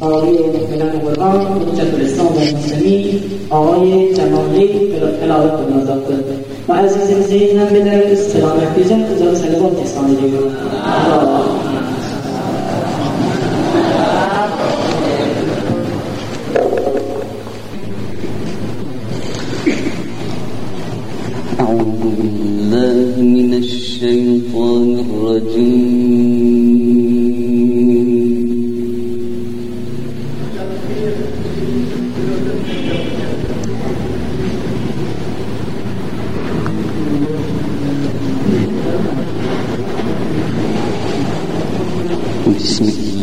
آقای محملان قرآن حجت الاسلام و مسلمین آقای جمالی قلالت بنازد و عزیز زین هم بدر سلامت بیزن کجا سلوات اسلامی دیگر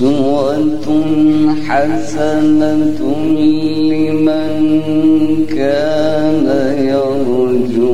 أسوة حسنة لمن كان يرجو.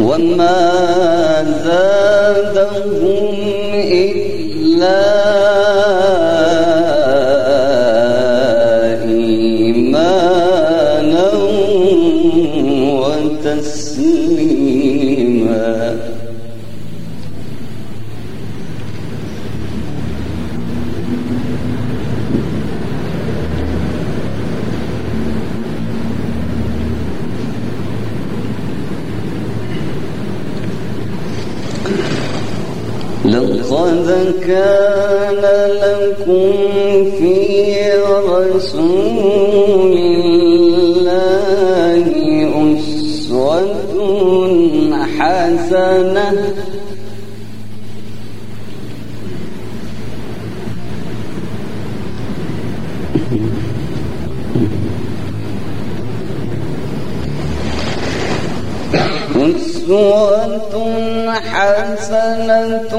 وما زادهم إلا لقد كان لكم في رسول الله أسوة حسنة أسوة حسنة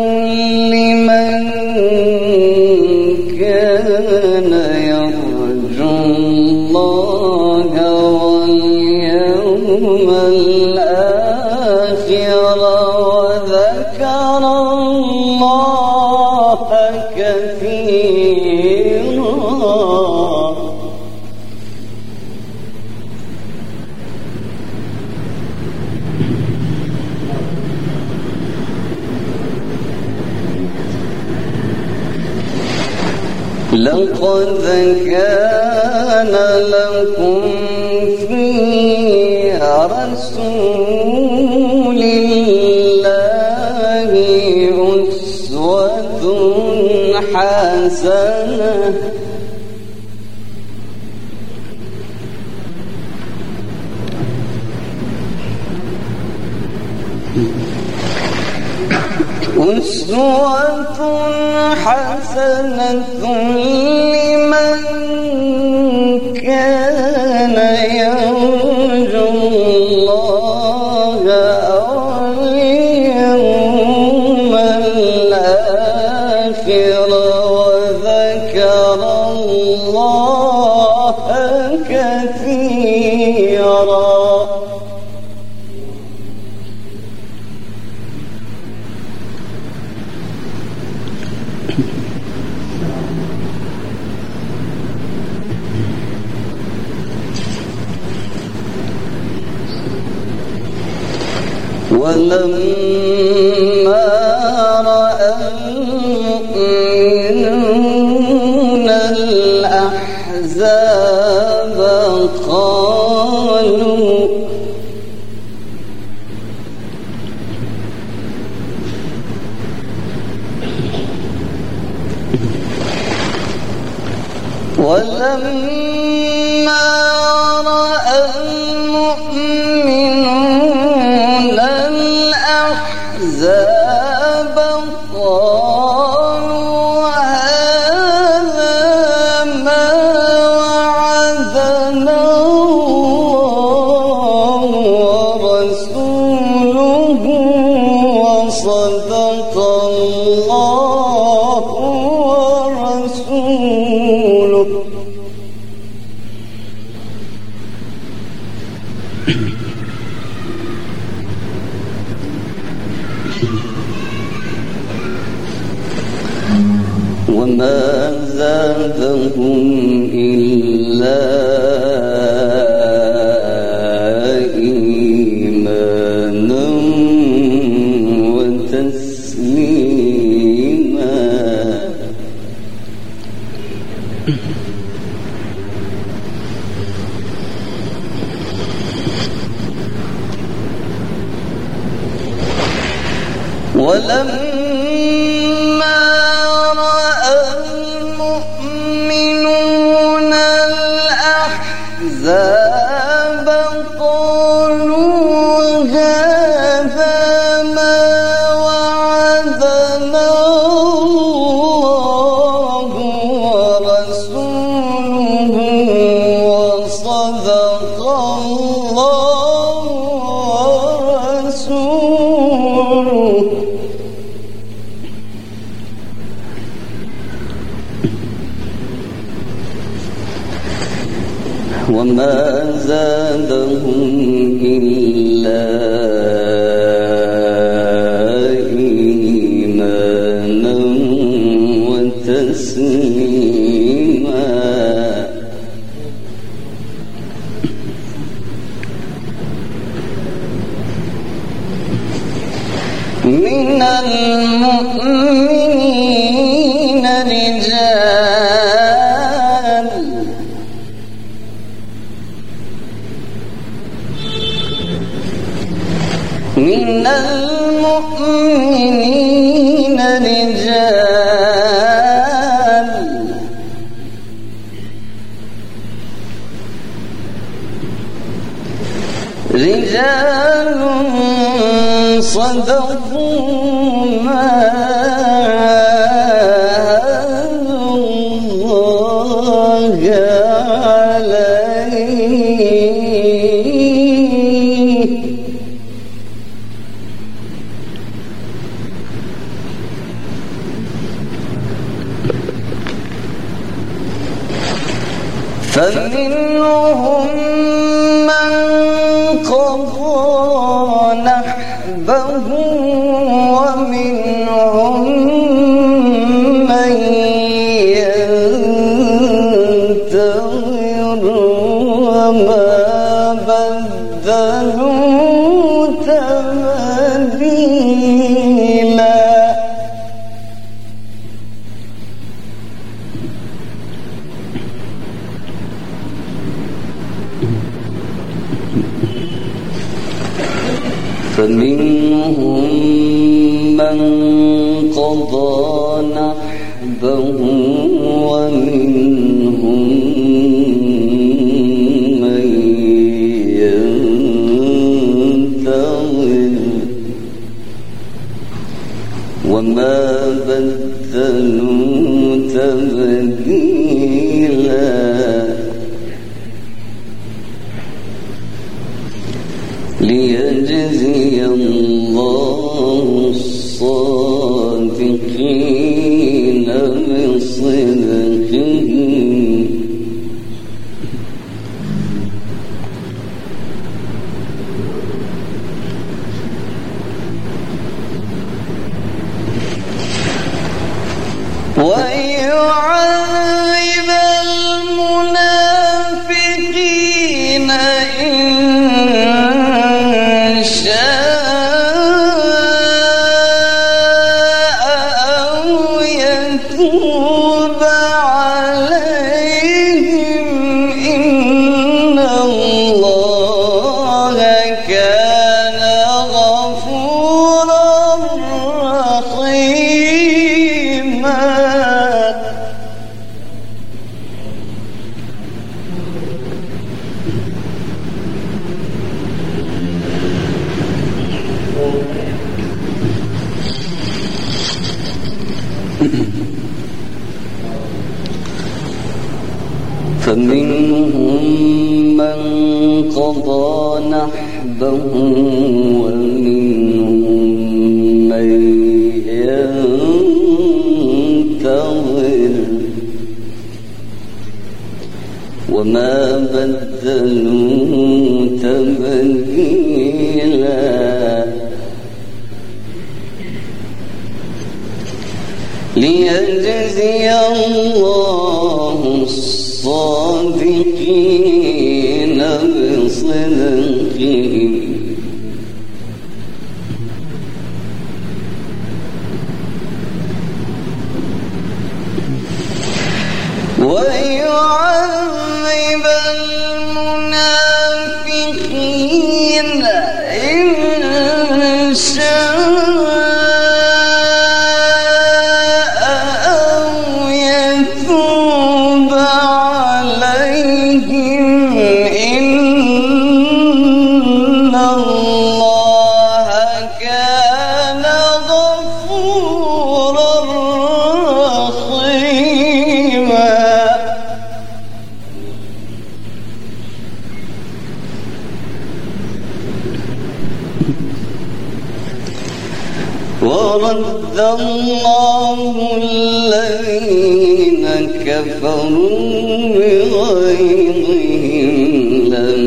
لمن كان يرجو الله واليوم الآخر. لقد كان لكم في رسول الله أسوة حسنة. أسوة حسنة. ولما رأى المؤمنون الأحزاب قالوا ولما رأى المؤمنون وما زادهم إلا وما زادهم المؤمنين. dream. وما بدلوا تبديلا. ليجزي الله تبديلا ليجزي الله الصادقين بصدقهم. إن ورد الله الذين كفروا بغيظهم لم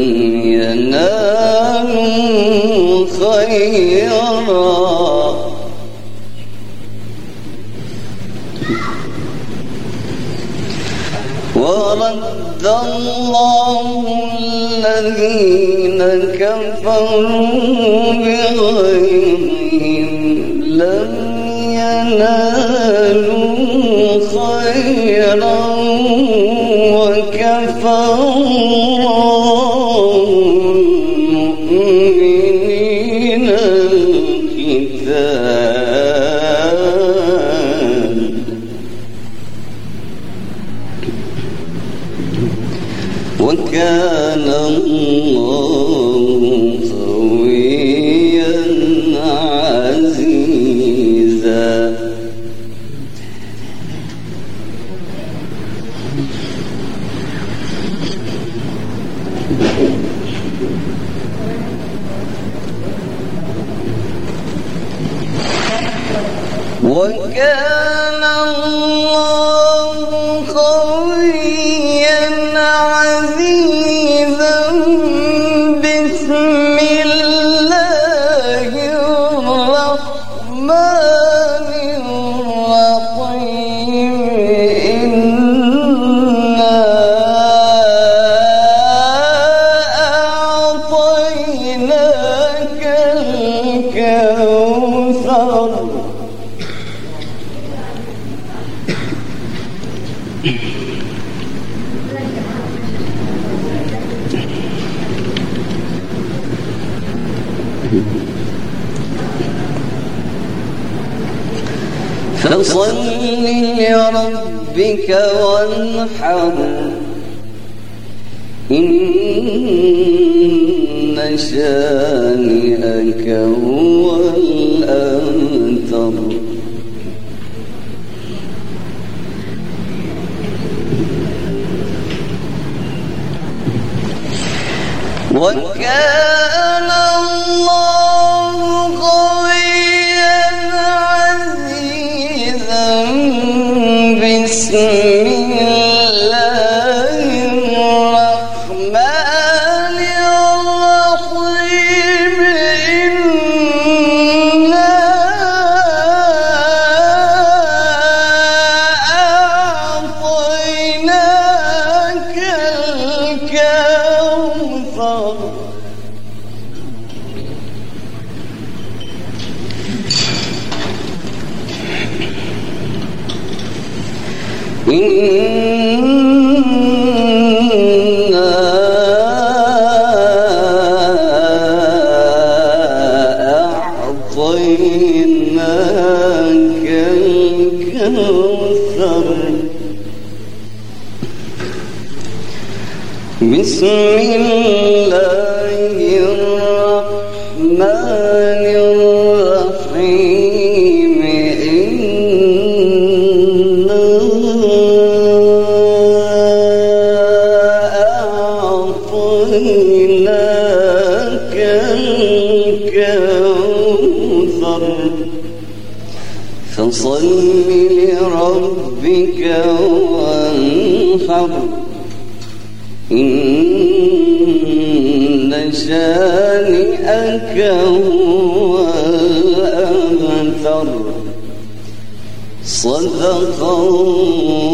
ينالوا خيرا. ورد الله الذين كفروا بغيظهم لم ينالوا خيرا وكفى وكان فصل لربك وانحر. إن شانئك هو الأنتر وكان الكوثر بسم الله الرحمن إن شانئك هو الأبتر. صدق الله